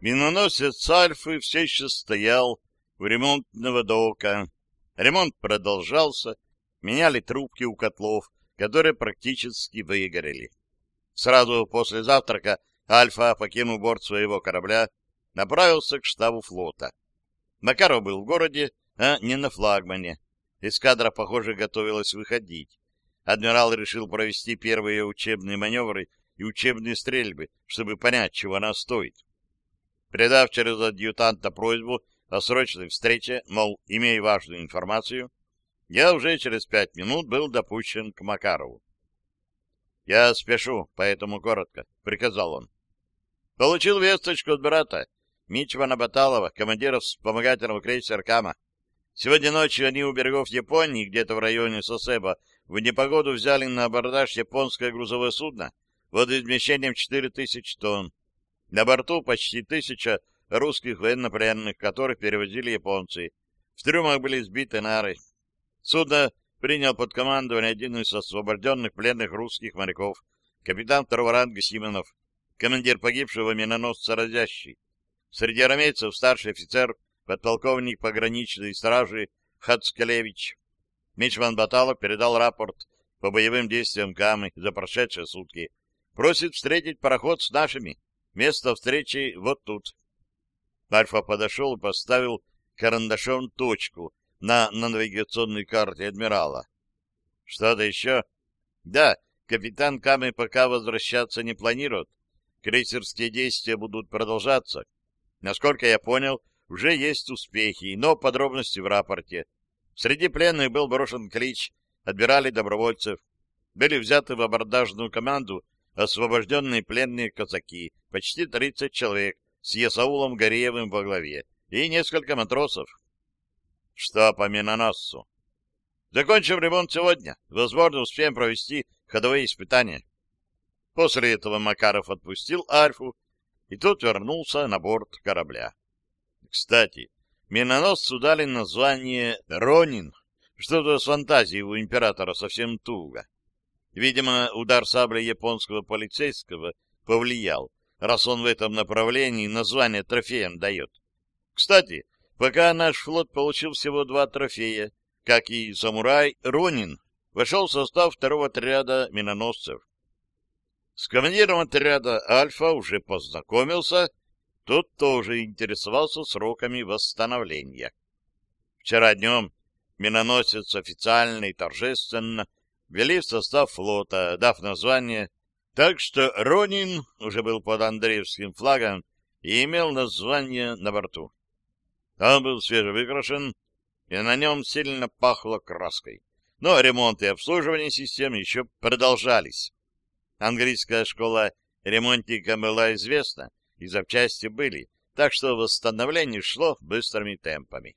Миноносец Альфы все еще стоял у ремонтного дока. Ремонт продолжался, меняли трубки у котлов, которые практически выгорели. Сразу после завтрака Альфа, покинув борт своего корабля, направился к штабу флота. Макаров был в городе, а не на флагмане. Эскадра, похоже, готовилась выходить. Адмирал решил провести первые учебные маневры и учебные стрельбы, чтобы понять, чего она стоит. Предав через адъютанта просьбу о срочной встрече, мол, имея важную информацию, я уже через пять минут был допущен к Макарову. «Я спешу, поэтому коротко», — приказал он. «Получил весточку от брата, Мичмана Баталова, командира вспомогательного крейсера «Кама». Сегодня ночью они у берегов Японии, где-то в районе Сосеба, в непогоду взяли на абордаж японское грузовое судно водоизмещением 4000 тонн. На борту почти тысяча русских военнопленных, которых перевозили японцы. В трюмах были сбиты нары. Судно принял под командование один из освобожденных пленных русских моряков, капитан второго ранга Симонов, командир погибшего миноносца «Разящий». Среди армейцев старший офицер, подполковник пограничной стражи Хацкалевич. Мичман Баталов передал рапорт по боевым действиям Камы за прошедшие сутки. Просит встретить пароход с нашими. Место встречи вот тут. Альфа подошел и поставил карандашом точку на, на навигационной карте адмирала. Что-то еще? Да, капитан Камы пока возвращаться не планирует. Крейсерские действия будут продолжаться. Насколько я понял, уже есть успехи, но подробности в рапорте. Среди пленных был брошен клич, отбирали добровольцев. Были взяты в абордажную команду освобожденные пленные казаки, почти 30 человек, с Есаулом Гореевым во главе, и несколько матросов. Что по миноносцу? Закончим ремонт сегодня. Возможно, успеем провести ходовые испытания. После этого Макаров отпустил Альфу, и тот вернулся на борт корабля. Кстати, миноносцу дали название «Ронин», что-то с фантазией у императора совсем туго. Видимо, удар сабли японского полицейского повлиял, раз он в этом направлении название трофеям дает. Кстати, пока наш флот получил всего два трофея, как и самурай Ронин, вошел в состав второго отряда миноносцев. С командиром отряда «Альфа» уже познакомился, тот тоже интересовался сроками восстановления. Вчера днем миноносец официально и торжественно ввели в состав флота, дав название, так что «Ронин» уже был под Андреевским флагом и имел название на борту. Он был свежевыкрашен, и на нем сильно пахло краской. Но ремонт и обслуживание систем еще продолжались. Английская школа ремонтника была известна, и запчасти были, так что восстановление шло быстрыми темпами.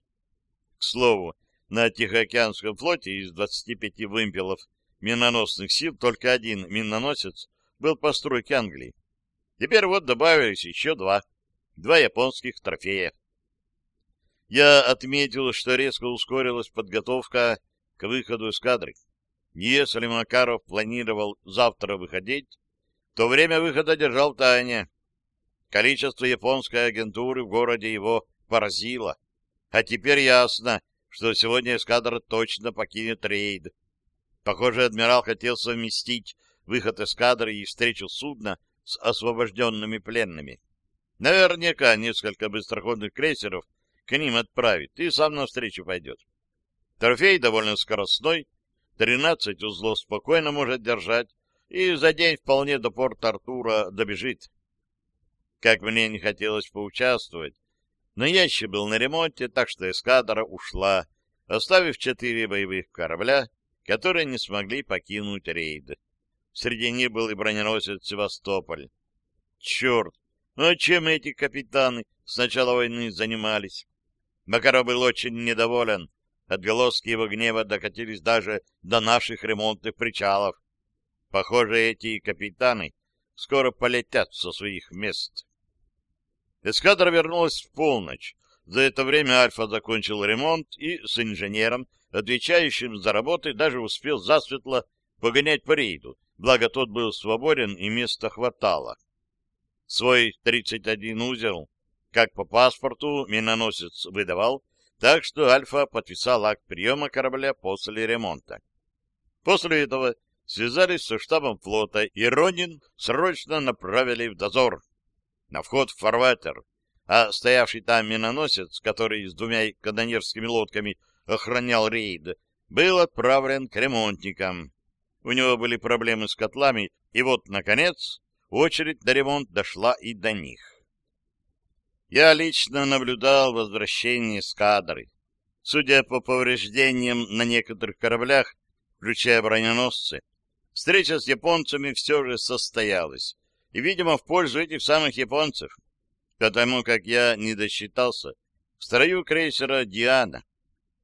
К слову, на Тихоокеанском флоте из 25 вымпелов миноносных сил только один миноносец был по стройке Англии. Теперь вот добавились еще два. Два японских трофея. Я отметил, что резко ускорилась подготовка к выходу эскадры. Если Макаров планировал завтра выходить, то время выхода держал в тайне. Количество японской агентуры в городе его поразило. А теперь ясно, что сегодня эскадра точно покинет рейд. Похоже, адмирал хотел совместить выход эскадры и встречу судна с освобожденными пленными. Наверняка несколько быстроходных крейсеров к ним отправит и сам навстречу пойдет. Трофей довольно скоростной, 13 узлов спокойно может держать и за день вполне до порта Артура добежит. Как мне не хотелось поучаствовать, но я еще был на ремонте, так что эскадра ушла, оставив четыре боевых корабля, которые не смогли покинуть рейд. Среди них был и броненосец «Севастополь». Черт! Ну а чем эти капитаны с начала войны занимались? Макаров был очень недоволен. Отголоски его гнева докатились даже до наших ремонтных причалов. Похоже, эти капитаны скоро полетят со своих мест. Эскадра вернулась в полночь. За это время Альфа закончил ремонт и с инженером, отвечающим за работы, даже успел засветло погонять по рейду, благо тот был свободен и места хватало. Свой 31 узел как по паспорту миноносец выдавал, так что Альфа подписал акт приема корабля после ремонта. После этого связались со штабом флота, и Ронин срочно направили в дозор на вход в фарватер, а стоявший там миноносец, который с двумя канонерскими лодками охранял рейд, был отправлен к ремонтникам. У него были проблемы с котлами, и вот, наконец, очередь на ремонт дошла и до них. Я лично наблюдал возвращение эскадры. Судя по повреждениям на некоторых кораблях, включая броненосцы, встреча с японцами все же состоялась, и, видимо, в пользу этих самых японцев, потому как я не досчитался в строю крейсера «Диана».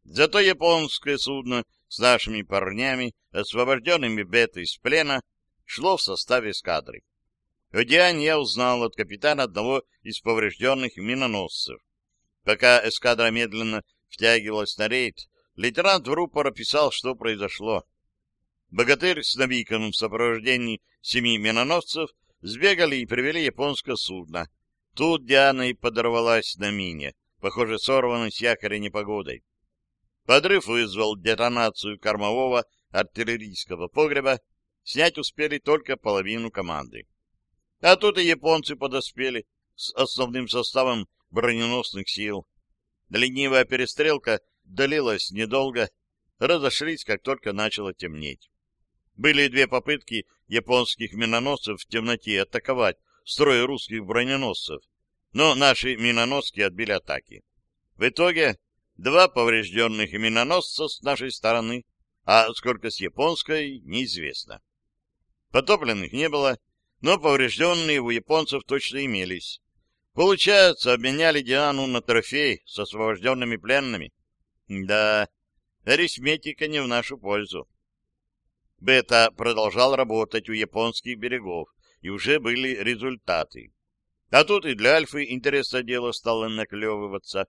Зато японское судно с нашими парнями, освобожденными бетой из плена, шло в составе эскадры. О Диане я узнал от капитана одного из поврежденных миноносцев. Пока эскадра медленно втягивалась на рейд, лейтенант в рупор описал, что произошло. Богатырь с Навиком в сопровождении семи миноносцев сбегали и привели японское судно. Тут Диана и подорвалась на мине, похоже, сорванной с якоря непогодой. Подрыв вызвал детонацию кормового артиллерийского погреба, снять успели только половину команды. А тут и японцы подоспели с основным составом броненосных сил. Ленивая перестрелка длилась недолго, разошлись, как только начало темнеть. Были две попытки японских миноносцев в темноте атаковать строй русских броненосцев, но наши миноноски отбили атаки. В итоге Два поврежденных миноносца с нашей стороны, а сколько с японской, неизвестно. Потопленных не было, но поврежденные у японцев точно имелись. Получается, обменяли Диану на трофей с освобожденными пленными. Да, арифметика не в нашу пользу. Бета продолжал работать у японских берегов, и уже были результаты. А тут и для Альфы интересное дело стало наклевываться.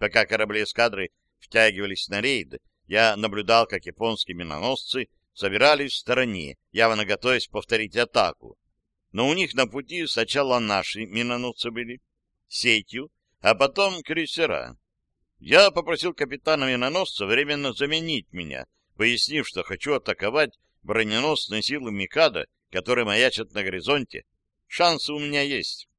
Пока корабли эскадры втягивались на рейд, я наблюдал, как японские миноносцы собирались в стороне, явно готовясь повторить атаку. Но у них на пути сначала наши миноносцы были, сетью, а потом крейсера. Я попросил капитана миноносца временно заменить меня, пояснив, что хочу атаковать броненосные силы Микада, которые маячат на горизонте. Шансы у меня есть.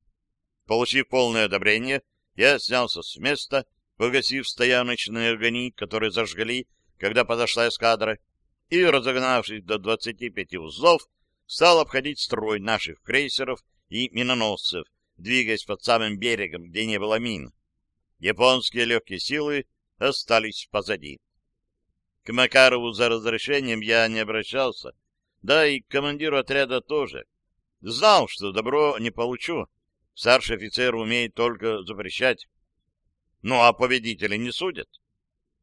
Получив полное одобрение, я снялся с места погасив стояночные огни, которые зажгли, когда подошла эскадра, и, разогнавшись до 25 узлов, стал обходить строй наших крейсеров и миноносцев, двигаясь под самым берегом, где не было мин. Японские легкие силы остались позади. К Макарову за разрешением я не обращался, да и к командиру отряда тоже. Знал, что добро не получу. Старший офицер умеет только запрещать. Ну, а победители не судят.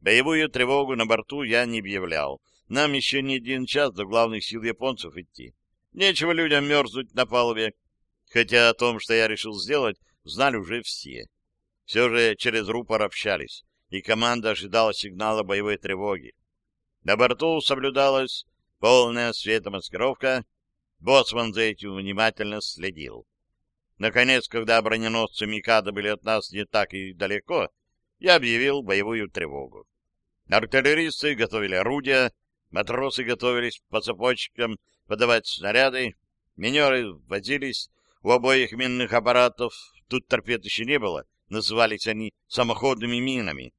Боевую тревогу на борту я не объявлял. Нам еще не один час до главных сил японцев идти. Нечего людям мерзнуть на палубе. Хотя о том, что я решил сделать, знали уже все. Все же через рупор общались, и команда ожидала сигнала боевой тревоги. На борту соблюдалась полная светомаскировка. Боцман за этим внимательно следил. Наконец, когда броненосцы Микада были от нас не так и далеко, я объявил боевую тревогу. Артиллеристы готовили орудия, матросы готовились по цепочкам подавать снаряды, минеры возились у обоих минных аппаратов, тут торпед еще не было, назывались они самоходными минами.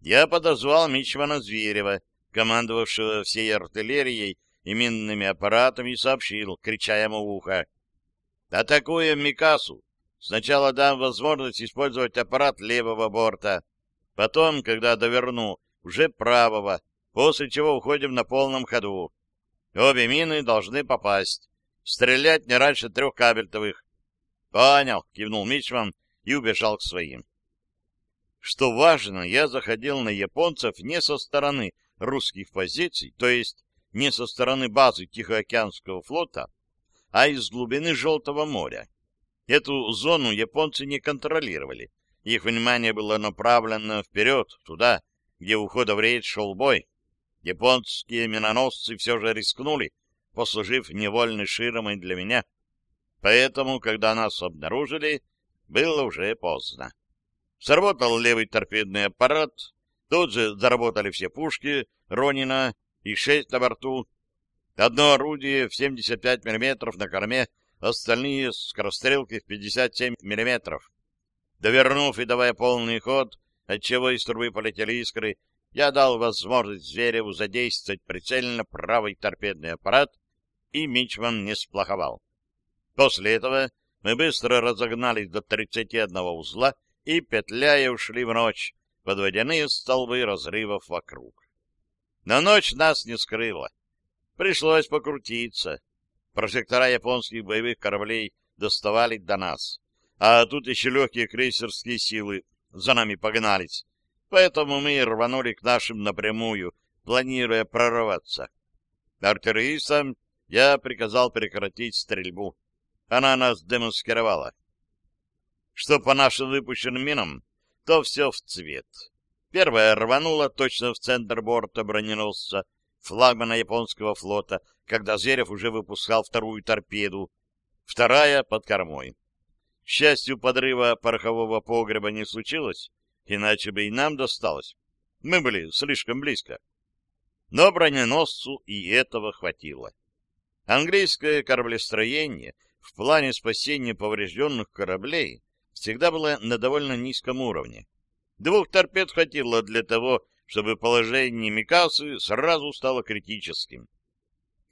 Я подозвал Мичмана Зверева, командовавшего всей артиллерией и минными аппаратами, и сообщил, крича ему в ухо, Атакуем Микасу. Сначала дам возможность использовать аппарат левого борта. Потом, когда доверну, уже правого, после чего уходим на полном ходу. Обе мины должны попасть. Стрелять не раньше трех кабельтовых. Понял, кивнул Мичман и убежал к своим. Что важно, я заходил на японцев не со стороны русских позиций, то есть не со стороны базы Тихоокеанского флота, а из глубины Желтого моря. Эту зону японцы не контролировали. Их внимание было направлено вперед, туда, где у входа в рейд шел бой. Японские миноносцы все же рискнули, послужив невольной ширмой для меня. Поэтому, когда нас обнаружили, было уже поздно. Сработал левый торпедный аппарат, тут же заработали все пушки Ронина и шесть на борту. Одно орудие в 75 мм на корме, остальные — скорострелки в 57 мм. Довернув и давая полный ход, отчего из трубы полетели искры, я дал возможность Звереву задействовать прицельно правый торпедный аппарат, и Мичман не сплоховал. После этого мы быстро разогнались до 31 узла и, петляя, ушли в ночь под водяные столбы разрывов вокруг. Но ночь нас не скрыла. Пришлось покрутиться. Прожектора японских боевых кораблей доставали до нас. А тут еще легкие крейсерские силы за нами погнались. Поэтому мы рванули к нашим напрямую, планируя прорваться. Артиллеристам я приказал прекратить стрельбу. Она нас демаскировала. Что по нашим выпущенным минам, то все в цвет. Первая рванула точно в центр борта броненосца, флагмана японского флота, когда Зверев уже выпускал вторую торпеду, вторая под кормой. К счастью, подрыва порохового погреба не случилось, иначе бы и нам досталось. Мы были слишком близко. Но броненосцу и этого хватило. Английское кораблестроение в плане спасения поврежденных кораблей всегда было на довольно низком уровне. Двух торпед хватило для того, чтобы положение Микасы сразу стало критическим.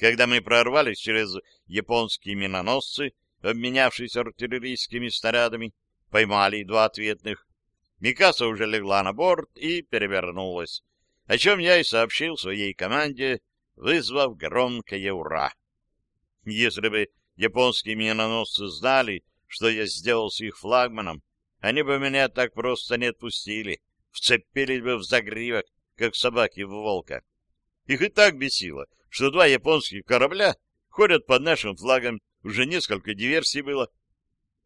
Когда мы прорвались через японские миноносцы, обменявшись артиллерийскими снарядами, поймали два ответных, Микаса уже легла на борт и перевернулась, о чем я и сообщил своей команде, вызвав громкое «Ура!». Если бы японские миноносцы знали, что я сделал с их флагманом, они бы меня так просто не отпустили, вцепились бы в загривок, как собаки в волка. Их и так бесило, что два японских корабля ходят под нашим флагом, уже несколько диверсий было.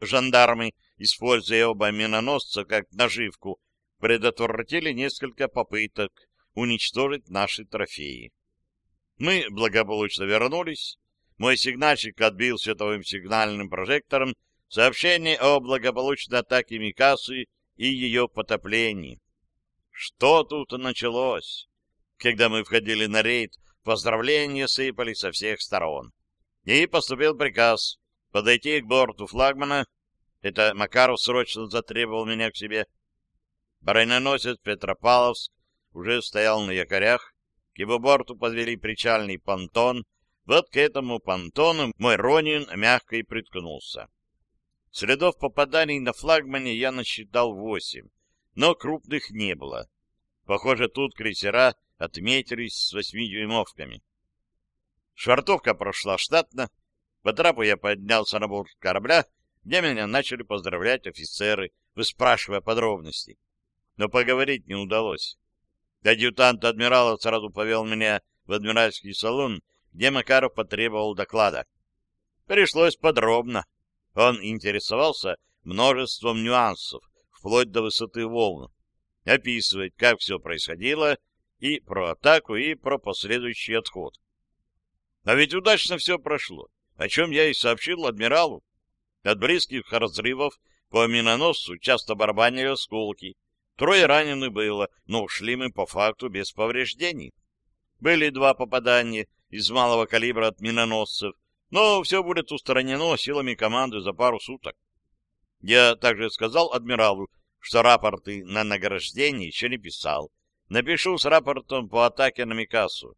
Жандармы, используя оба миноносца как наживку, предотвратили несколько попыток уничтожить наши трофеи. Мы благополучно вернулись. Мой сигнальщик отбил световым сигнальным прожектором сообщение о благополучной атаке Микасы и ее потоплении. Что тут началось? Когда мы входили на рейд, поздравления сыпали со всех сторон. И поступил приказ подойти к борту флагмана. Это Макаров срочно затребовал меня к себе. Броненосец Петропавловск уже стоял на якорях. К его борту подвели причальный понтон. Вот к этому понтону мой Ронин мягко и приткнулся. Следов попаданий на флагмане я насчитал восемь но крупных не было. Похоже, тут крейсера отметились с восьмидюймовками. Швартовка прошла штатно. По трапу я поднялся на борт корабля, где меня начали поздравлять офицеры, выспрашивая подробности. Но поговорить не удалось. Адъютант адмирала сразу повел меня в адмиральский салон, где Макаров потребовал доклада. Пришлось подробно. Он интересовался множеством нюансов, вплоть до высоты волн, описывать, как все происходило, и про атаку, и про последующий отход. А ведь удачно все прошло, о чем я и сообщил адмиралу. От близких разрывов по миноносцу часто барабанили осколки. Трое ранены было, но ушли мы по факту без повреждений. Были два попадания из малого калибра от миноносцев, но все будет устранено силами команды за пару суток. Я также сказал адмиралу, что рапорты на награждение еще не писал. Напишу с рапортом по атаке на Микасу.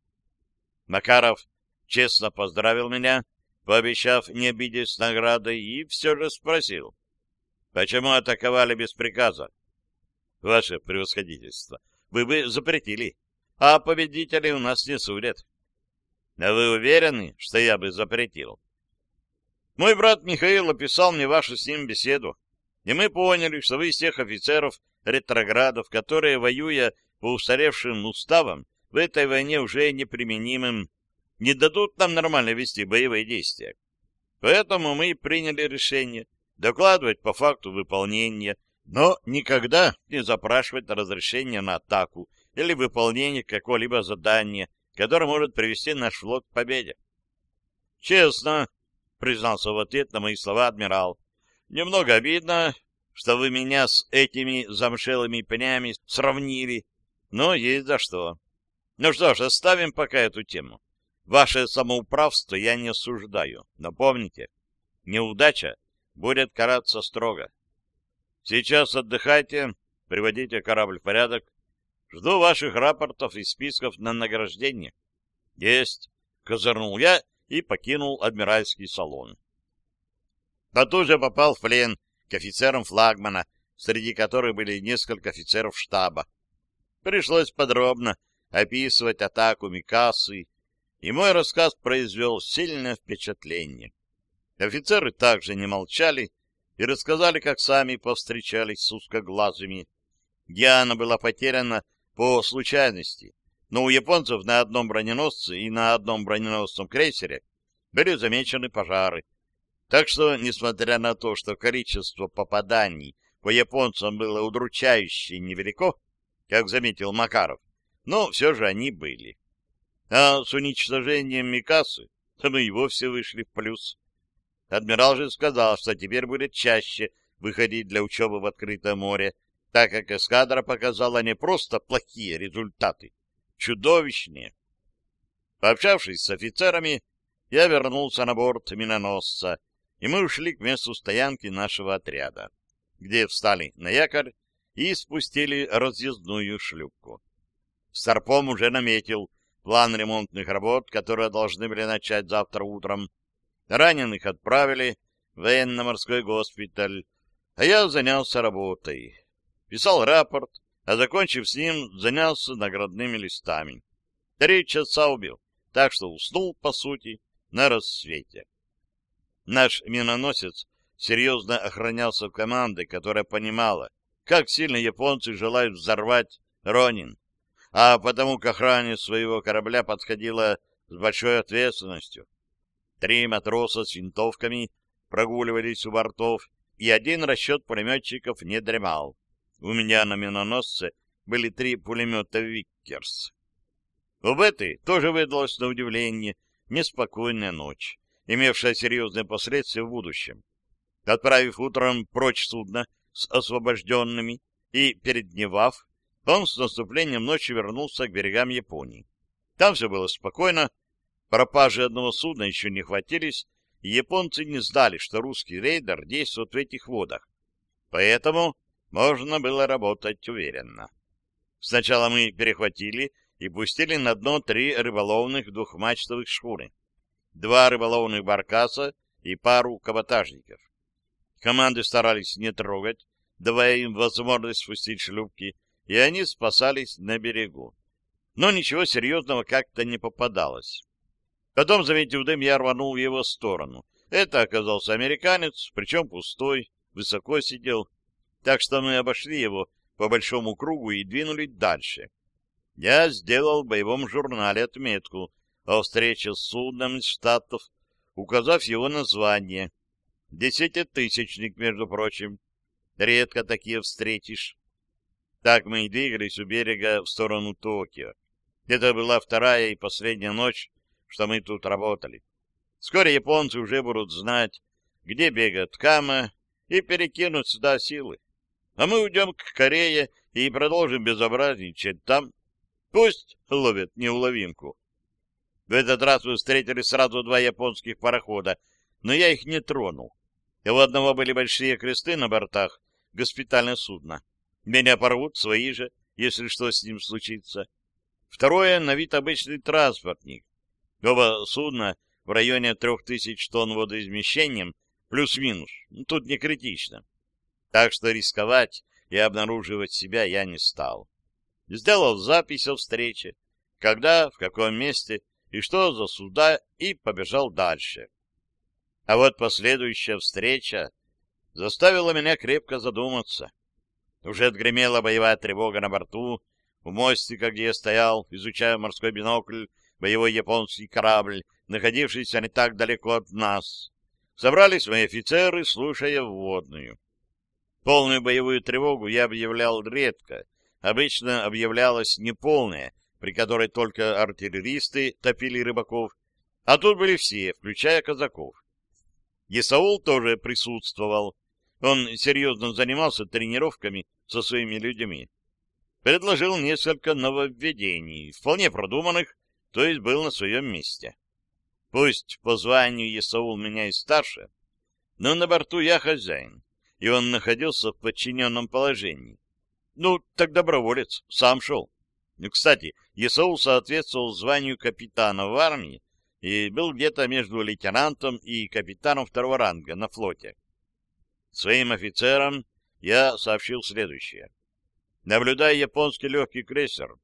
Макаров честно поздравил меня, пообещав не обидеть с наградой, и все же спросил, почему атаковали без приказа? Ваше превосходительство, вы бы запретили, а победителей у нас не судят. А вы уверены, что я бы запретил? Мой брат Михаил описал мне вашу с ним беседу, и мы поняли, что вы из тех офицеров-ретроградов, которые, воюя по устаревшим уставам, в этой войне уже неприменимым, не дадут нам нормально вести боевые действия. Поэтому мы приняли решение докладывать по факту выполнения, но никогда не запрашивать разрешение на атаку или выполнение какого-либо задания, которое может привести наш флот к победе. Честно, признался в ответ на мои слова адмирал. Немного обидно, что вы меня с этими замшелыми пнями сравнили, но есть за что. Ну что ж, оставим пока эту тему. Ваше самоуправство я не осуждаю, но помните, неудача будет караться строго. Сейчас отдыхайте, приводите корабль в порядок. Жду ваших рапортов и списков на награждение. Есть, козырнул я и покинул адмиральский салон. Потуже попал в плен к офицерам флагмана, среди которых были несколько офицеров штаба. Пришлось подробно описывать атаку Микасы, и мой рассказ произвел сильное впечатление. Офицеры также не молчали и рассказали, как сами повстречались с узкоглазыми. Диана была потеряна по случайности, но у японцев на одном броненосце и на одном броненосном крейсере были замечены пожары. Так что, несмотря на то, что количество попаданий по японцам было удручающе невелико, как заметил Макаров, но все же они были. А с уничтожением Микасы мы и вовсе вышли в плюс. Адмирал же сказал, что теперь будет чаще выходить для учебы в открытое море, так как эскадра показала не просто плохие результаты, чудовищные. Пообщавшись с офицерами, я вернулся на борт миноносца, и мы ушли к месту стоянки нашего отряда, где встали на якорь и спустили разъездную шлюпку. Старпом уже наметил план ремонтных работ, которые должны были начать завтра утром. Раненых отправили в военно-морской госпиталь, а я занялся работой. Писал рапорт, а, закончив с ним, занялся наградными листами. Три часа убил, так что уснул, по сути, на рассвете. Наш миноносец серьезно охранялся командой, которая понимала, как сильно японцы желают взорвать Ронин, а потому к охране своего корабля подходила с большой ответственностью. Три матроса с винтовками прогуливались у бортов, и один расчет пулеметчиков не дремал. У меня на миноносце были три пулемета «Виккерс». У Беты тоже выдалась на удивление неспокойная ночь, имевшая серьезные последствия в будущем. Отправив утром прочь судно с освобожденными и передневав, он с наступлением ночи вернулся к берегам Японии. Там все было спокойно, пропажи одного судна еще не хватились, и японцы не знали, что русский рейдер действует в этих водах. Поэтому можно было работать уверенно. Сначала мы перехватили и пустили на дно три рыболовных двухмачтовых шхуны, два рыболовных баркаса и пару каботажников. Команды старались не трогать, давая им возможность спустить шлюпки, и они спасались на берегу. Но ничего серьезного как-то не попадалось. Потом, заметив дым, я рванул в его сторону. Это оказался американец, причем пустой, высоко сидел. Так что мы обошли его по большому кругу и двинули дальше. Я сделал в боевом журнале отметку о встрече с судном из Штатов, указав его название. Десятитысячник, между прочим. Редко такие встретишь. Так мы и двигались у берега в сторону Токио. Это была вторая и последняя ночь, что мы тут работали. Вскоре японцы уже будут знать, где бегает Кама, и перекинут сюда силы. А мы уйдем к Корее и продолжим безобразничать там. Пусть ловят неуловимку. В этот раз мы встретили сразу два японских парохода, но я их не тронул. И у одного были большие кресты на бортах, госпитальное судно. Меня порвут свои же, если что с ним случится. Второе — на вид обычный транспортник. Оба судна в районе трех тысяч тонн водоизмещением, плюс-минус. Ну, тут не критично. Так что рисковать и обнаруживать себя я не стал. Сделал запись о встрече, когда, в каком месте и что за суда, и побежал дальше. А вот последующая встреча заставила меня крепко задуматься. Уже отгремела боевая тревога на борту, у мостика, где я стоял, изучая морской бинокль, боевой японский корабль, находившийся не так далеко от нас. Собрались мои офицеры, слушая вводную. Полную боевую тревогу я объявлял редко. Обычно объявлялась неполная, при которой только артиллеристы топили рыбаков, а тут были все, включая казаков. Исаул тоже присутствовал. он серьезно занимался тренировками со своими людьми. Предложил несколько нововведений, вполне продуманных, то есть был на своем месте. Пусть по званию Исаул меня и старше, но на борту я хозяин, и он находился в подчиненном положении. Ну, так доброволец, сам шел. Кстати, Исаул соответствовал званию капитана в армии и был где-то между лейтенантом и капитаном второго ранга на флоте. Своим офицерам я сообщил следующее. Наблюдая японский легкий крейсер,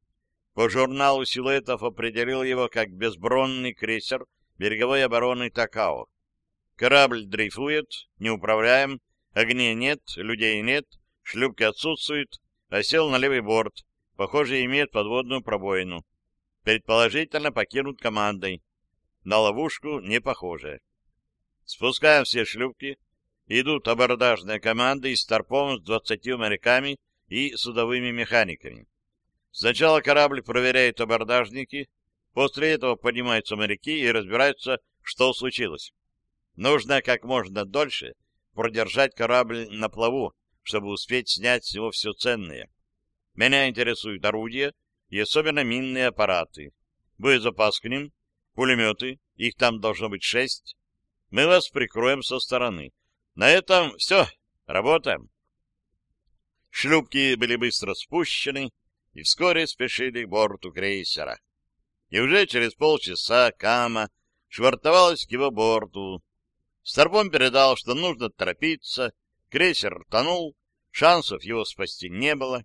по журналу силуэтов определил его как безбронный крейсер береговой обороны Такао. Корабль дрейфует, неуправляем, огней нет, людей нет, шлюпки отсутствуют, а на левый борт, похоже, имеет подводную пробоину. Предположительно, покинут командой. На ловушку не похоже. Спускаем все шлюпки, идут абордажные команды из торпом с двадцатью моряками и судовыми механиками. Сначала корабль проверяет абордажники, после этого поднимаются моряки и разбираются, что случилось. Нужно как можно дольше продержать корабль на плаву, чтобы успеть снять с него все ценное. Меня интересуют орудия и особенно минные аппараты. Боезапас к ним, пулеметы, их там должно быть шесть. Мы вас прикроем со стороны. На этом все. Работаем. Шлюпки были быстро спущены и вскоре спешили к борту крейсера. И уже через полчаса Кама швартовалась к его борту. Старпом передал, что нужно торопиться, крейсер тонул, шансов его спасти не было.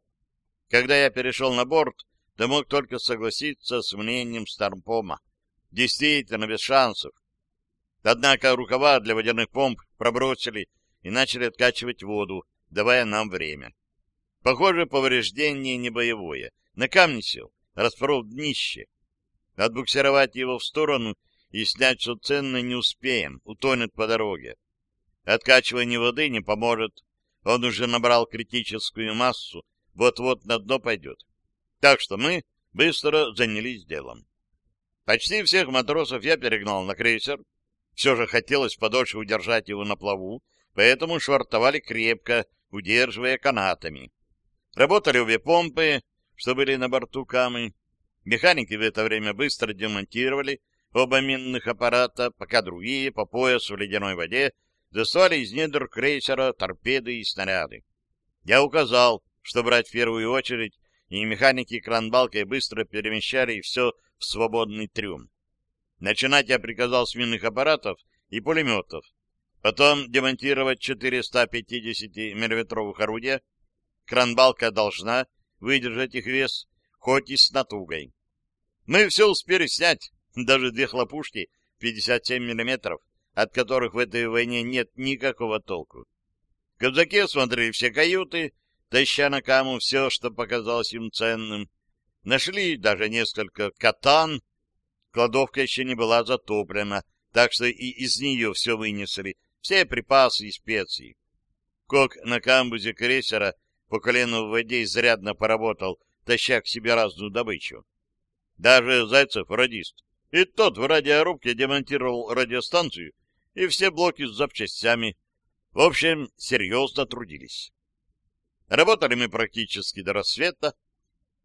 Когда я перешел на борт, то мог только согласиться с мнением Старпома. Действительно, без шансов. Однако рукава для водяных помп пробросили и начали откачивать воду, давая нам время. Похоже, повреждение не боевое. На камне сел, распорол днище. Отбуксировать его в сторону и снять что ценное не успеем, утонет по дороге. Откачивание воды не поможет. Он уже набрал критическую массу, вот-вот на дно пойдет. Так что мы быстро занялись делом. Почти всех матросов я перегнал на крейсер, все же хотелось подольше удержать его на плаву, поэтому швартовали крепко, удерживая канатами. Работали обе помпы, что были на борту Камы. Механики в это время быстро демонтировали оба минных аппарата, пока другие по поясу в ледяной воде доставали из недр крейсера торпеды и снаряды. Я указал, что брать в первую очередь, и механики кранбалкой быстро перемещали все в свободный трюм. Начинать я приказал с минных аппаратов и пулеметов. Потом демонтировать 450 миллиметровых орудия. Кранбалка должна выдержать их вес, хоть и с натугой. Мы все успели снять, даже две хлопушки 57 миллиметров, от которых в этой войне нет никакого толку. Казаки осмотрели все каюты, таща на каму все, что показалось им ценным. Нашли даже несколько катан, Кладовка еще не была затоплена, так что и из нее все вынесли, все припасы и специи. Кок на камбузе крейсера по колену в воде изрядно поработал, таща к себе разную добычу. Даже Зайцев, радист, и тот в радиорубке демонтировал радиостанцию и все блоки с запчастями. В общем, серьезно трудились. Работали мы практически до рассвета.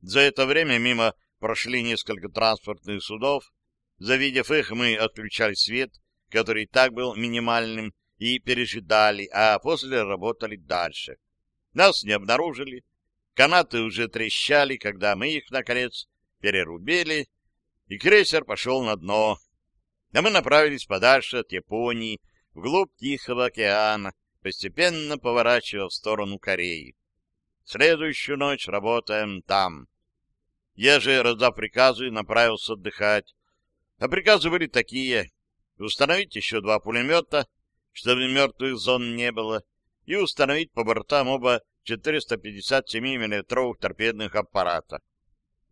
За это время мимо прошли несколько транспортных судов, Завидев их, мы отключали свет, который так был минимальным, и пережидали, а после работали дальше. Нас не обнаружили. Канаты уже трещали, когда мы их, наконец, перерубили, и крейсер пошел на дно. А мы направились подальше от Японии, вглубь Тихого океана, постепенно поворачивая в сторону Кореи. Следующую ночь работаем там. Я же, раздав приказы, направился отдыхать, а приказы были такие. Установить еще два пулемета, чтобы мертвых зон не было, и установить по бортам оба 457 миллиметровых торпедных аппарата.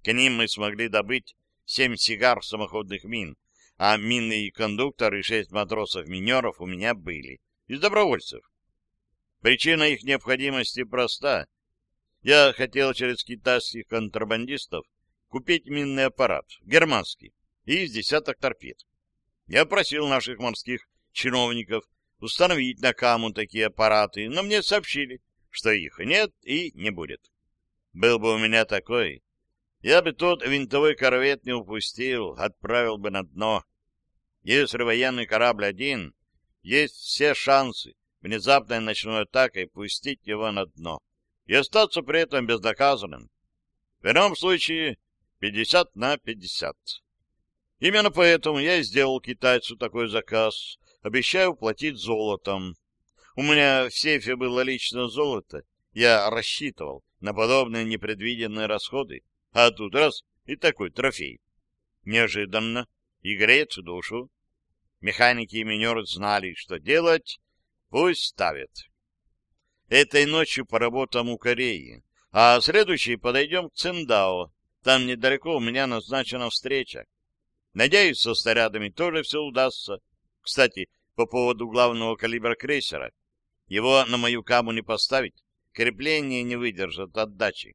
К ним мы смогли добыть семь сигар самоходных мин, а минный кондуктор и шесть матросов-минеров у меня были, из добровольцев. Причина их необходимости проста. Я хотел через китайских контрабандистов купить минный аппарат, германский, и из десяток торпед. Я просил наших морских чиновников установить на Каму такие аппараты, но мне сообщили, что их нет и не будет. Был бы у меня такой, я бы тот винтовой корвет не упустил, отправил бы на дно. Если военный корабль один, есть все шансы внезапной ночной атакой пустить его на дно и остаться при этом безнаказанным. В ином случае 50 на 50. Именно поэтому я и сделал китайцу такой заказ, обещаю платить золотом. У меня в сейфе было лично золото, я рассчитывал на подобные непредвиденные расходы, а тут раз и такой трофей. Неожиданно и греет душу. Механики и минеры знали, что делать, пусть ставят. Этой ночью поработаем у Кореи, а следующей подойдем к Циндао. Там недалеко у меня назначена встреча. Надеюсь, со снарядами тоже все удастся. Кстати, по поводу главного калибра крейсера. Его на мою каму не поставить. Крепление не выдержат отдачи.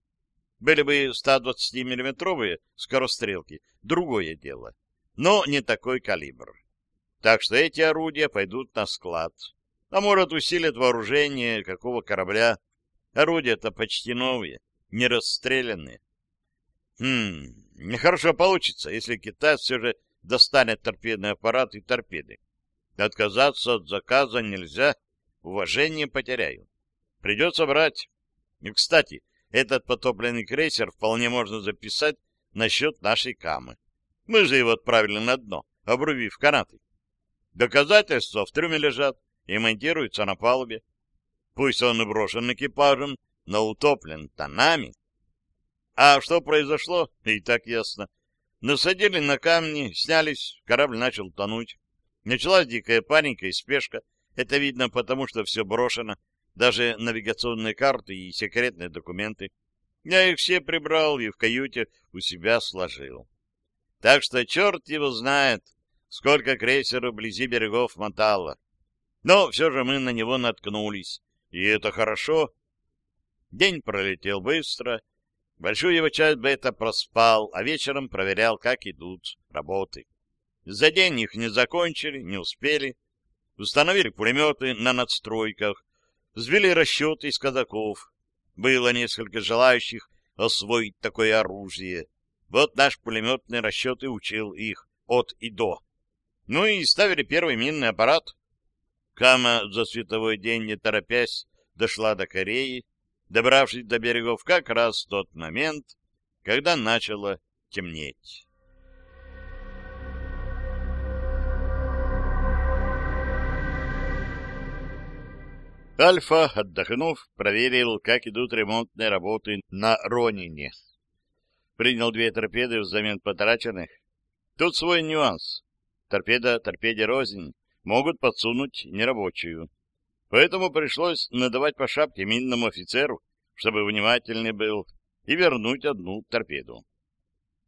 Были бы 120-миллиметровые скорострелки, другое дело. Но не такой калибр. Так что эти орудия пойдут на склад. А может, усилят вооружение какого корабля. Орудия-то почти новые, не расстрелянные. Хм, нехорошо получится, если Китай все же достанет торпедный аппарат и торпеды. Отказаться от заказа нельзя, уважение потеряю. Придется брать. И, кстати, этот потопленный крейсер вполне можно записать на счет нашей камы. Мы же его отправили на дно, обрубив канаты. Доказательства в трюме лежат и монтируются на палубе. Пусть он и брошен экипажем, но утоплен-то нами. А что произошло, и так ясно. Насадили на камни, снялись, корабль начал тонуть. Началась дикая паника и спешка. Это видно потому, что все брошено, даже навигационные карты и секретные документы. Я их все прибрал и в каюте у себя сложил. Так что черт его знает, сколько крейсеров вблизи берегов мотало. Но все же мы на него наткнулись, и это хорошо. День пролетел быстро, большую его часть бета проспал, а вечером проверял, как идут работы. За день их не закончили, не успели. Установили пулеметы на надстройках, Взвели расчеты из казаков. Было несколько желающих освоить такое оружие. Вот наш пулеметный расчет и учил их от и до. Ну и ставили первый минный аппарат. Кама за световой день, не торопясь, дошла до Кореи, добравшись до берегов как раз в тот момент, когда начало темнеть. Альфа, отдохнув, проверил, как идут ремонтные работы на Ронине. Принял две торпеды взамен потраченных. Тут свой нюанс. Торпеда торпеде рознь, могут подсунуть нерабочую. Поэтому пришлось надавать по шапке минному офицеру, чтобы внимательный был, и вернуть одну торпеду.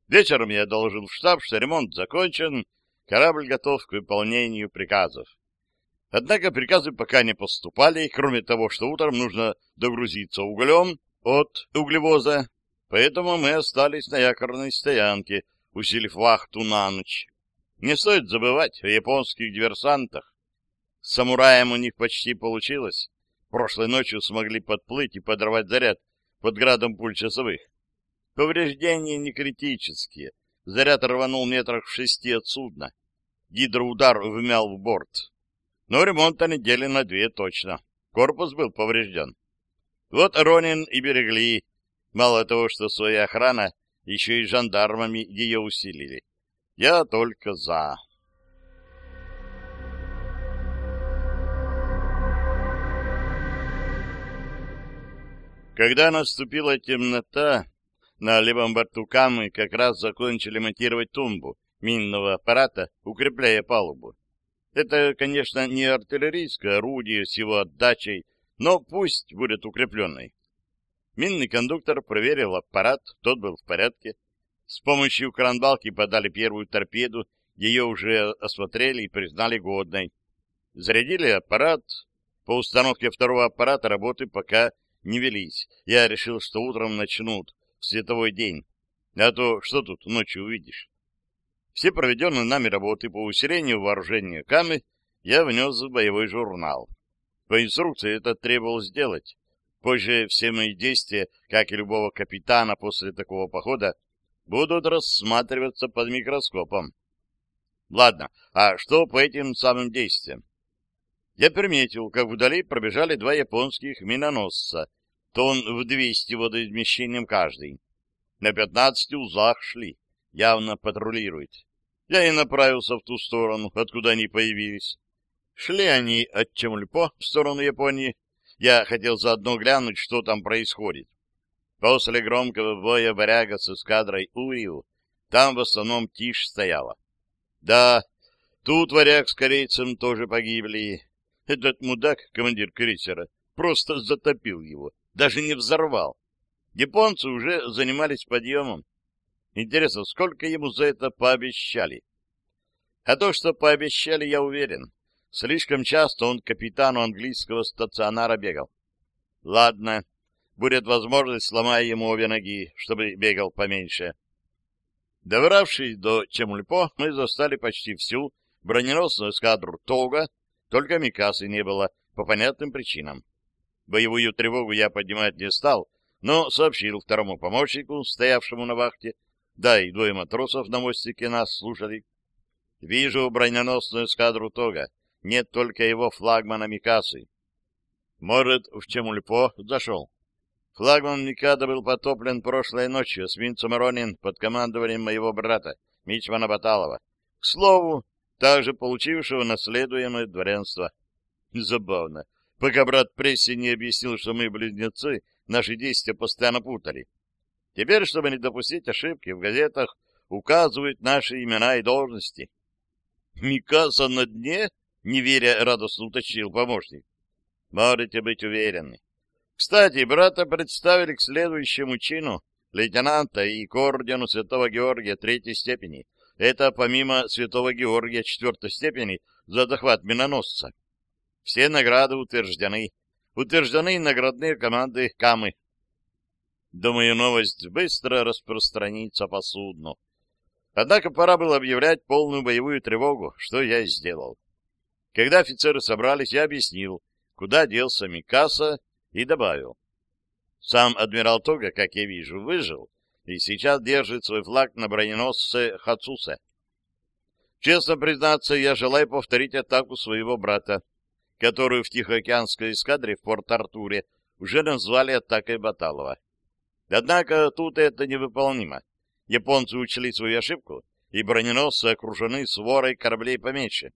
Вечером я доложил в штаб, что ремонт закончен, корабль готов к выполнению приказов. Однако приказы пока не поступали, кроме того, что утром нужно догрузиться углем от углевоза, поэтому мы остались на якорной стоянке, усилив вахту на ночь. Не стоит забывать о японских диверсантах. С самураем у них почти получилось. Прошлой ночью смогли подплыть и подорвать заряд под градом пуль часовых. Повреждения не критические. Заряд рванул метрах в шести от судна. Гидроудар вмял в борт. Но ремонта недели на две точно. Корпус был поврежден. Вот Ронин и берегли. Мало того, что своя охрана, еще и жандармами ее усилили. Я только за. Когда наступила темнота, на левом борту Камы как раз закончили монтировать тумбу минного аппарата, укрепляя палубу. Это, конечно, не артиллерийское орудие с его отдачей, но пусть будет укрепленной. Минный кондуктор проверил аппарат, тот был в порядке. С помощью кранбалки подали первую торпеду, ее уже осмотрели и признали годной. Зарядили аппарат. По установке второго аппарата работы пока не велись. Я решил, что утром начнут в световой день. А то что тут ночью увидишь? Все проведенные нами работы по усилению вооружения Камы я внес в боевой журнал. По инструкции это требовалось сделать. Позже все мои действия, как и любого капитана после такого похода, будут рассматриваться под микроскопом. Ладно, а что по этим самым действиям? Я приметил, как вдали пробежали два японских миноносца, тон в 200 водоизмещением каждый. На 15 узлах шли, явно патрулируют. Я и направился в ту сторону, откуда они появились. Шли они от Чемульпо в сторону Японии. Я хотел заодно глянуть, что там происходит. После громкого боя варяга с эскадрой Урию там в основном тишь стояла. Да, тут варяг с корейцем тоже погибли. Этот мудак, командир крейсера, просто затопил его, даже не взорвал. Японцы уже занимались подъемом. Интересно, сколько ему за это пообещали? А то, что пообещали, я уверен. Слишком часто он капитану английского стационара бегал. Ладно, будет возможность, сломаю ему обе ноги, чтобы бегал поменьше. Добравшись до Чемульпо, мы застали почти всю броненосную эскадру Тога, только Микасы не было по понятным причинам. Боевую тревогу я поднимать не стал, но сообщил второму помощнику, стоявшему на вахте, да и двое матросов на мостике нас слушали. Вижу броненосную эскадру Тога, нет только его флагмана Микасы. Может, в Чемульпо зашел? Флагман Микада был потоплен прошлой ночью эсминцем Ронин под командованием моего брата, Мичмана Баталова. К слову, также получившего наследуемое дворянство. Забавно. Пока брат прессе не объяснил, что мы близнецы, наши действия постоянно путали. Теперь, чтобы не допустить ошибки, в газетах указывают наши имена и должности. «Микаса на дне?» — не веря, радостно уточнил помощник. «Можете быть уверены. Кстати, брата представили к следующему чину, лейтенанта и к ордену Святого Георгия третьей степени. Это помимо Святого Георгия четвертой степени за захват миноносца. Все награды утверждены. Утверждены наградные команды Камы. Думаю, новость быстро распространится по судну. Однако пора было объявлять полную боевую тревогу, что я и сделал. Когда офицеры собрались, я объяснил, куда делся Микаса, и добавил. Сам адмирал Тога, как я вижу, выжил и сейчас держит свой флаг на броненосце Хацусе. Честно признаться, я желаю повторить атаку своего брата, которую в Тихоокеанской эскадре в Порт-Артуре уже назвали атакой Баталова. Однако тут это невыполнимо. Японцы учли свою ошибку, и броненосцы окружены сворой кораблей поменьше.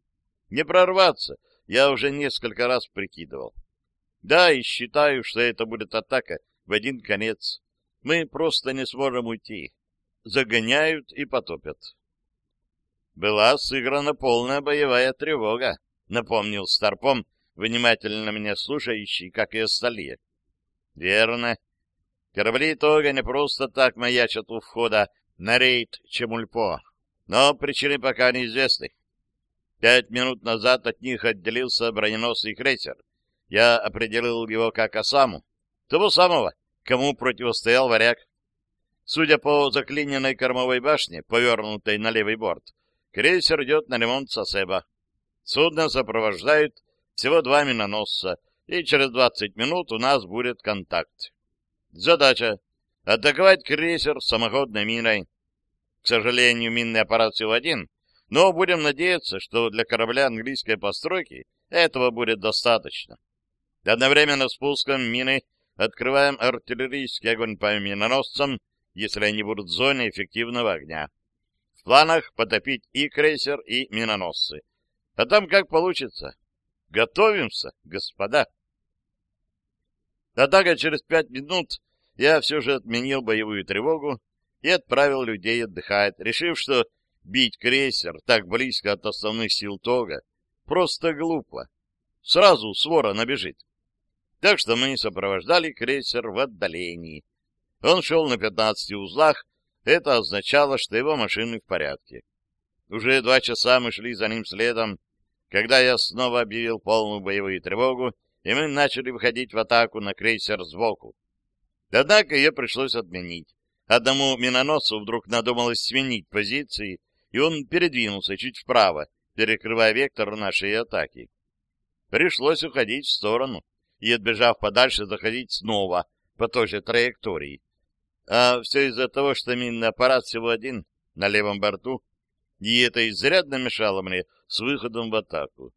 Не прорваться, я уже несколько раз прикидывал. Да, и считаю, что это будет атака в один конец. Мы просто не сможем уйти. Загоняют и потопят. Была сыграна полная боевая тревога, напомнил Старпом, внимательно меня слушающий, как и остальные. Верно. Корабли Тога не просто так маячат у входа на рейд Чемульпо, но причины пока неизвестны. Пять минут назад от них отделился броненосный крейсер — я определил его как Осаму, того самого, кому противостоял варяг. Судя по заклиненной кормовой башне, повернутой на левый борт, крейсер идет на ремонт Сосеба. Судно сопровождают всего два миноносца, и через 20 минут у нас будет контакт. Задача — атаковать крейсер самоходной миной. К сожалению, минный аппарат всего один, но будем надеяться, что для корабля английской постройки этого будет достаточно. Одновременно с пуском мины открываем артиллерийский огонь по миноносцам, если они будут в зоне эффективного огня. В планах потопить и крейсер, и миноносцы. А там как получится. Готовимся, господа. Однако через пять минут я все же отменил боевую тревогу и отправил людей отдыхать, решив, что бить крейсер так близко от основных сил Тога просто глупо. Сразу свора набежит. Так что мы сопровождали крейсер в отдалении. Он шел на 15 узлах, это означало, что его машины в порядке. Уже два часа мы шли за ним следом, когда я снова объявил полную боевую тревогу, и мы начали выходить в атаку на крейсер сбоку. Однако ее пришлось отменить. Одному миноносцу вдруг надумалось сменить позиции, и он передвинулся чуть вправо, перекрывая вектор нашей атаки. Пришлось уходить в сторону и, отбежав подальше, заходить снова по той же траектории. А все из-за того, что минный аппарат всего один на левом борту, и это изрядно мешало мне с выходом в атаку.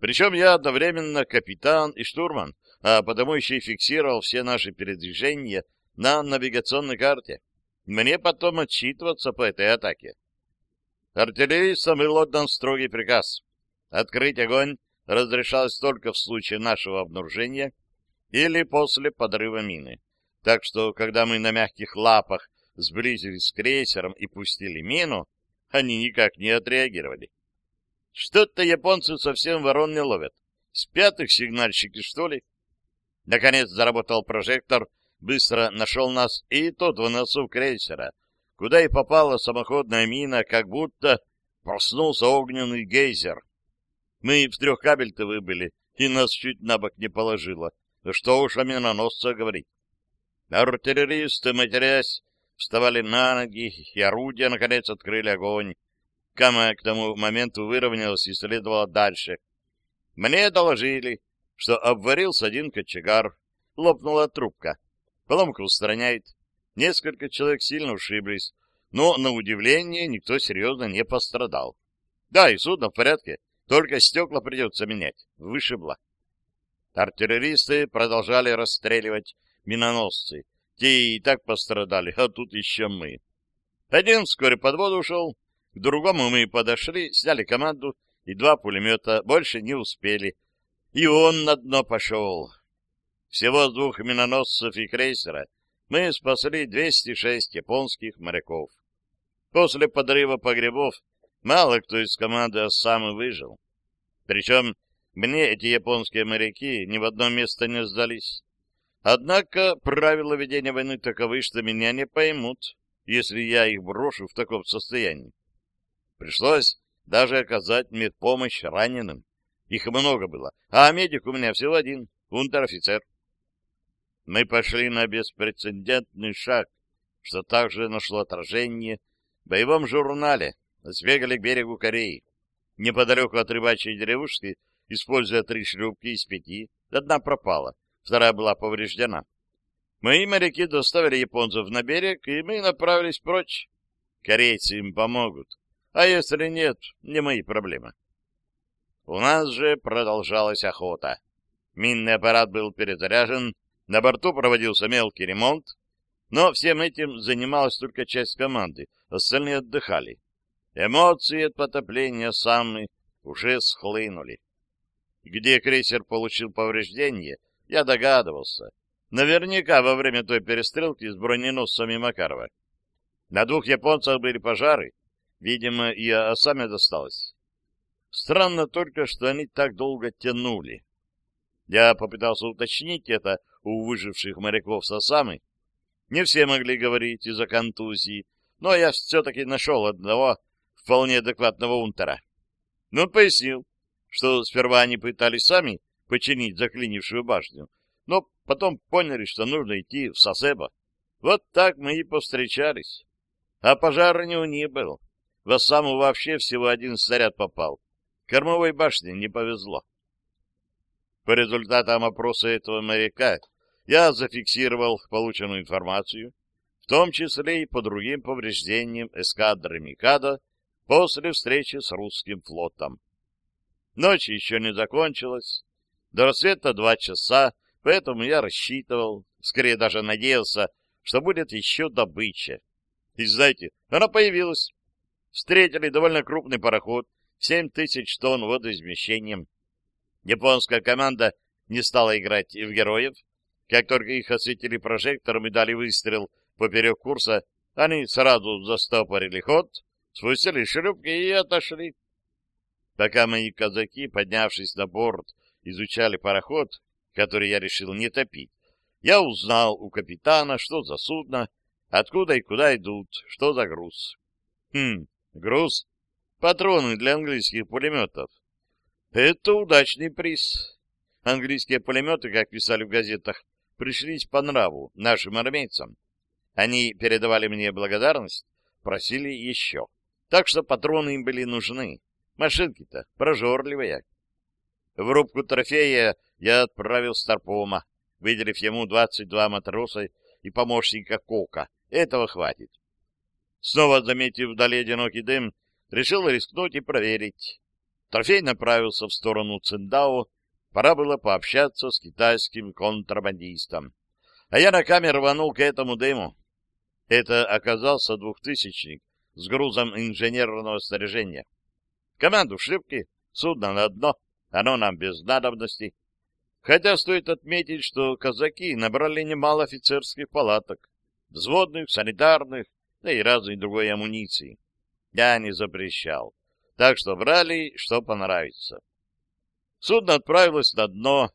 Причем я одновременно капитан и штурман, а потому еще и фиксировал все наши передвижения на навигационной карте. Мне потом отчитываться по этой атаке. Артиллеристам был отдан строгий приказ. Открыть огонь разрешалось только в случае нашего обнаружения или после подрыва мины. Так что, когда мы на мягких лапах сблизились с крейсером и пустили мину, они никак не отреагировали. Что-то японцы совсем ворон не ловят. Спят их сигнальщики, что ли? Наконец заработал прожектор, быстро нашел нас, и тот в носу крейсера, куда и попала самоходная мина, как будто проснулся огненный гейзер. Мы в трех кабель-то выбыли, и нас чуть на бок не положило. Что уж о миноносце говорить. Артиллеристы, матерясь, вставали на ноги, и орудия, наконец, открыли огонь. Кама к тому моменту выровнялась и следовала дальше. Мне доложили, что обварился один кочегар, лопнула трубка. Поломку устраняет. Несколько человек сильно ушиблись, но, на удивление, никто серьезно не пострадал. Да, и судно в порядке, только стекла придется менять. Вышибло. Артиллеристы продолжали расстреливать миноносцы. Те и так пострадали, а тут еще мы. Один вскоре под воду ушел, к другому мы подошли, сняли команду, и два пулемета больше не успели. И он на дно пошел. Всего с двух миноносцев и крейсера мы спасли 206 японских моряков. После подрыва погребов мало кто из команды сам и выжил. Причем мне эти японские моряки ни в одно место не сдались. Однако правила ведения войны таковы, что меня не поймут, если я их брошу в таком состоянии. Пришлось даже оказать медпомощь раненым. Их много было, а медик у меня всего один, унтер-офицер. Мы пошли на беспрецедентный шаг, что также нашло отражение в боевом журнале. Сбегали к берегу Кореи. Неподалеку от рыбачьей деревушки, используя три шлюпки из пяти, одна пропала вторая была повреждена. Мои моряки доставили японцев на берег, и мы направились прочь. Корейцы им помогут. А если нет, не мои проблемы. У нас же продолжалась охота. Минный аппарат был перезаряжен, на борту проводился мелкий ремонт, но всем этим занималась только часть команды, остальные отдыхали. Эмоции от потопления самы уже схлынули. Где крейсер получил повреждения, я догадывался. Наверняка во время той перестрелки с броненосцами Макарова. На двух японцах были пожары. Видимо, и Осаме досталось. Странно только, что они так долго тянули. Я попытался уточнить это у выживших моряков с Осамы. Не все могли говорить из-за контузии, но я все-таки нашел одного вполне адекватного унтера. Но он пояснил, что сперва они пытались сами починить заклинившую башню, но потом поняли, что нужно идти в Сосебо. Вот так мы и повстречались. А пожара не у них был. В Осаму вообще всего один снаряд попал. Кормовой башне не повезло. По результатам опроса этого моряка я зафиксировал полученную информацию, в том числе и по другим повреждениям эскадры Микада после встречи с русским флотом. Ночь еще не закончилась, до рассвета два часа, поэтому я рассчитывал, скорее даже надеялся, что будет еще добыча. И знаете, она появилась. Встретили довольно крупный пароход, семь тысяч тонн водоизмещением. Японская команда не стала играть в героев. Как только их осветили прожектором и дали выстрел поперек курса, они сразу застопорили ход, спустили шлюпки и отошли. Пока мои казаки, поднявшись на борт, изучали пароход, который я решил не топить, я узнал у капитана, что за судно, откуда и куда идут, что за груз. Хм, груз? Патроны для английских пулеметов. Это удачный приз. Английские пулеметы, как писали в газетах, пришлись по нраву нашим армейцам. Они передавали мне благодарность, просили еще. Так что патроны им были нужны. Машинки-то прожорливые. В рубку трофея я отправил Старпома, выделив ему 22 матроса и помощника Кока. Этого хватит. Снова заметив вдали одинокий дым, решил рискнуть и проверить. Трофей направился в сторону Циндао, пора было пообщаться с китайским контрабандистом. А я на камеру рванул к этому дыму. Это оказался двухтысячник с грузом инженерного снаряжения. Команду в шлюпке, судно на дно, оно нам без надобности. Хотя стоит отметить, что казаки набрали немало офицерских палаток, взводных, санитарных, да и разной другой амуниции. Я не запрещал, так что брали, что понравится. Судно отправилось на дно,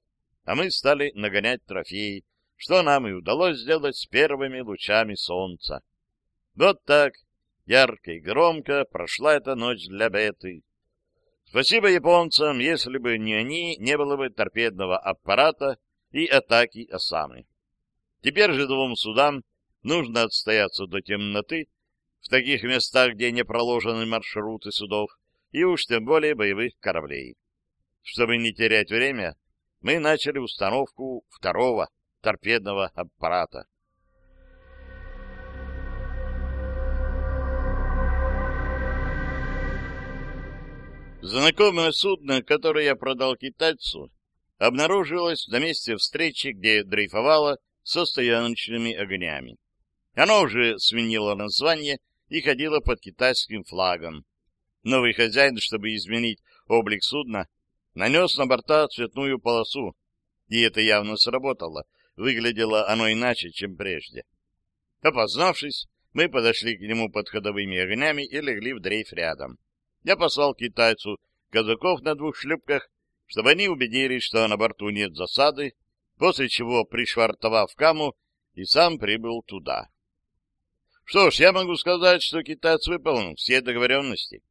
а мы стали нагонять трофеи, что нам и удалось сделать с первыми лучами солнца. Вот так, ярко и громко, прошла эта ночь для Беты. Спасибо японцам, если бы не они, не было бы торпедного аппарата и атаки Осамы. Теперь же двум судам нужно отстояться до темноты в таких местах, где не проложены маршруты судов, и уж тем более боевых кораблей. Чтобы не терять время, мы начали установку второго торпедного аппарата. Знакомое судно, которое я продал китайцу, обнаружилось на месте встречи, где дрейфовало со стояночными огнями. Оно уже сменило название и ходило под китайским флагом. Новый хозяин, чтобы изменить облик судна, нанес на борта цветную полосу, и это явно сработало. Выглядело оно иначе, чем прежде. Опознавшись, мы подошли к нему под ходовыми огнями и легли в дрейф рядом. Я послал китайцу казаков на двух шлюпках, чтобы они убедились, что на борту нет засады, после чего, пришвартовав каму, и сам прибыл туда. Что ж, я могу сказать, что китаец выполнил все договоренности.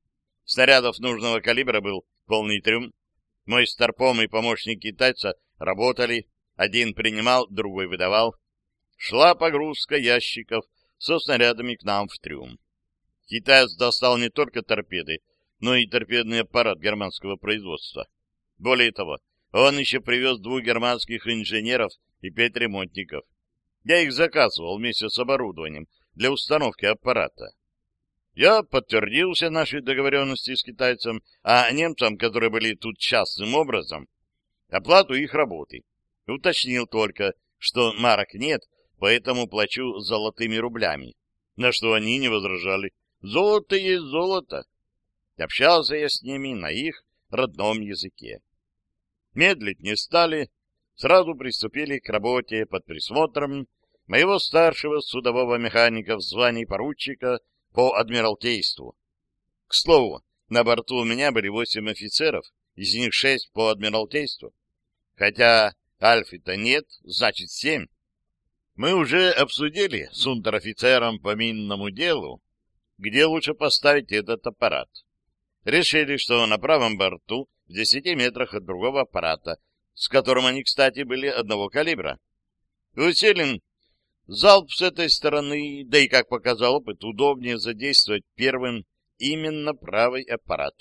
Снарядов нужного калибра был полный трюм, мой старпом и помощник китайца работали, один принимал, другой выдавал. Шла погрузка ящиков со снарядами к нам в трюм. Китаец достал не только торпеды, но и торпедный аппарат германского производства. Более того, он еще привез двух германских инженеров и пять ремонтников. Я их заказывал вместе с оборудованием для установки аппарата. Я подтвердил все наши договоренности с китайцем, а немцам, которые были тут частным образом, оплату их работы. Уточнил только, что марок нет, поэтому плачу золотыми рублями. На что они не возражали. Золото есть золото. Общался я с ними на их родном языке. Медлить не стали, сразу приступили к работе под присмотром моего старшего судового механика в звании поручика по адмиралтейству. К слову, на борту у меня были восемь офицеров, из них шесть по адмиралтейству. Хотя Альфи-то нет, значит семь. Мы уже обсудили с унтер-офицером по минному делу, где лучше поставить этот аппарат. Решили, что на правом борту, в десяти метрах от другого аппарата, с которым они, кстати, были одного калибра. Усилен Залп с этой стороны, да и, как показал опыт, удобнее задействовать первым именно правый аппарат.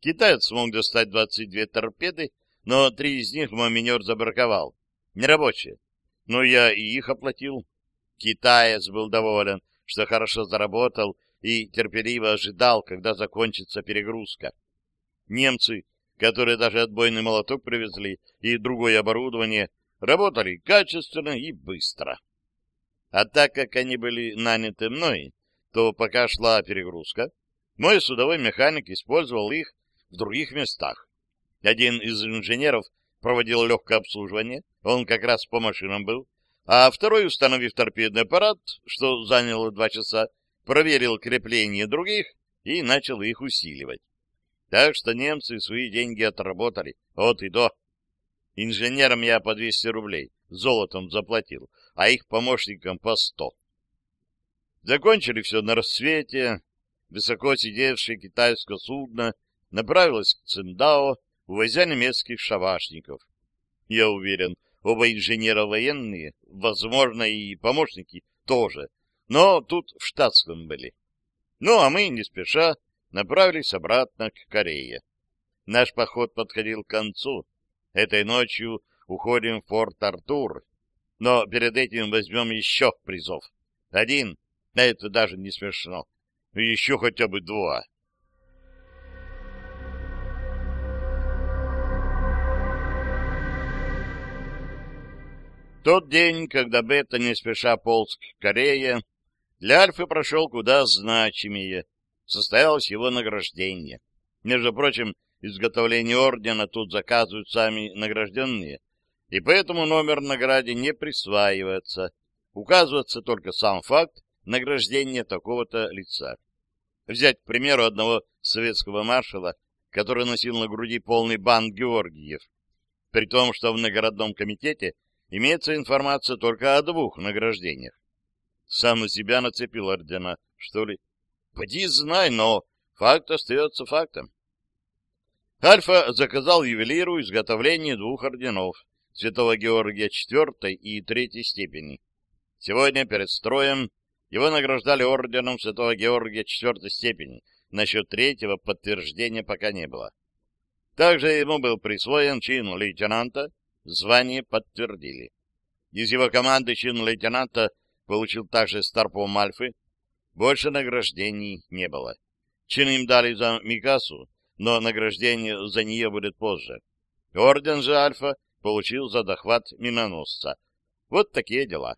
Китаец смог достать 22 торпеды, но три из них мой минер забраковал. Нерабочие. Но я и их оплатил. Китаец был доволен, что хорошо заработал и терпеливо ожидал, когда закончится перегрузка. Немцы, которые даже отбойный молоток привезли и другое оборудование, работали качественно и быстро. А так как они были наняты мной, то пока шла перегрузка, мой судовой механик использовал их в других местах. Один из инженеров проводил легкое обслуживание, он как раз по машинам был, а второй, установив торпедный аппарат, что заняло два часа, проверил крепление других и начал их усиливать. Так что немцы свои деньги отработали от и до. Инженерам я по 200 рублей золотом заплатил, а их помощникам по сто. Закончили все на рассвете. Высоко сидевшее китайское судно направилось к Циндао, увозя немецких шавашников. Я уверен, оба инженера военные, возможно, и помощники тоже, но тут в штатском были. Ну, а мы, не спеша, направились обратно к Корее. Наш поход подходил к концу. Этой ночью уходим в форт Артур, но перед этим возьмем еще призов. Один, а это даже не смешно. Еще хотя бы два. Тот день, когда Бета не спеша полз к Корее, для Альфы прошел куда значимее. Состоялось его награждение. Между прочим, изготовление ордена тут заказывают сами награжденные, и поэтому номер награде не присваивается. Указывается только сам факт награждения такого-то лица. Взять, к примеру, одного советского маршала, который носил на груди полный банк Георгиев, при том, что в наградном комитете имеется информация только о двух награждениях. Сам на себя нацепил ордена, что ли? Поди знай, но факт остается фактом. Альфа заказал ювелиру изготовление двух орденов Святого Георгия IV и третьей степени. Сегодня перед строем его награждали орденом Святого Георгия IV степени. Насчет третьего подтверждения пока не было. Также ему был присвоен чин лейтенанта, звание подтвердили. Из его команды чин лейтенанта получил также Старпом Альфы. Больше награждений не было. Чин им дали за Микасу, но награждение за нее будет позже. Орден же Альфа получил за дохват миноносца. Вот такие дела.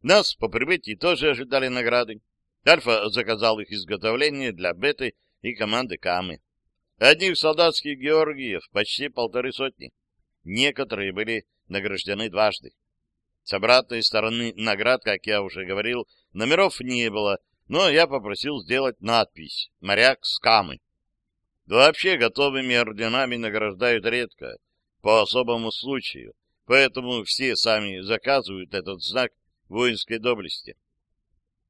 Нас по прибытии тоже ожидали награды. Альфа заказал их изготовление для Беты и команды Камы. Одних солдатских Георгиев почти полторы сотни. Некоторые были награждены дважды. С обратной стороны наград, как я уже говорил, номеров не было, но я попросил сделать надпись «Моряк с Камы». Вообще готовыми орденами награждают редко, по особому случаю, поэтому все сами заказывают этот знак воинской доблести.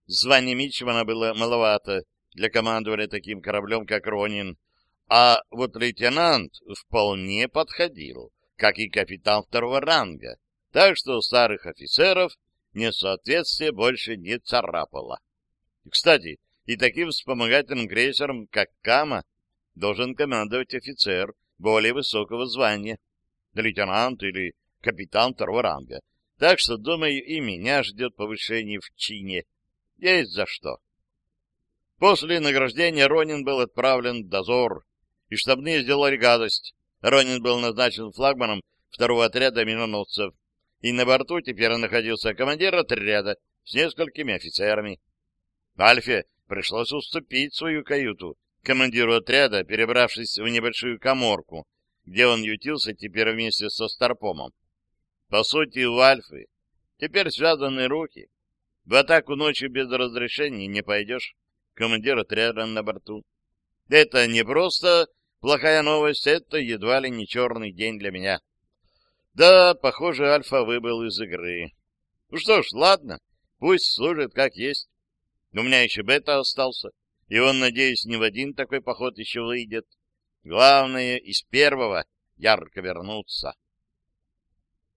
Звание Мичмана было маловато для командования таким кораблем, как Ронин, а вот лейтенант вполне подходил, как и капитан второго ранга, так что старых офицеров несоответствие больше не царапало. Кстати, и таким вспомогательным крейсером, как Кама, должен командовать офицер более высокого звания, лейтенант или капитан второго ранга. Так что, думаю, и меня ждет повышение в чине. Есть за что. После награждения Ронин был отправлен в дозор, и штабные сделали гадость. Ронин был назначен флагманом второго отряда миноносцев, и на борту теперь находился командир отряда с несколькими офицерами. Альфе пришлось уступить свою каюту командиру отряда, перебравшись в небольшую коморку, где он ютился теперь вместе со Старпомом. По сути, у Альфы теперь связаны руки. В атаку ночью без разрешения не пойдешь. Командир отряда на борту. Это не просто плохая новость, это едва ли не черный день для меня. Да, похоже, Альфа выбыл из игры. Ну что ж, ладно, пусть служит как есть. У меня еще бета остался, и он, надеюсь, не в один такой поход еще выйдет. Главное, из первого ярко вернуться.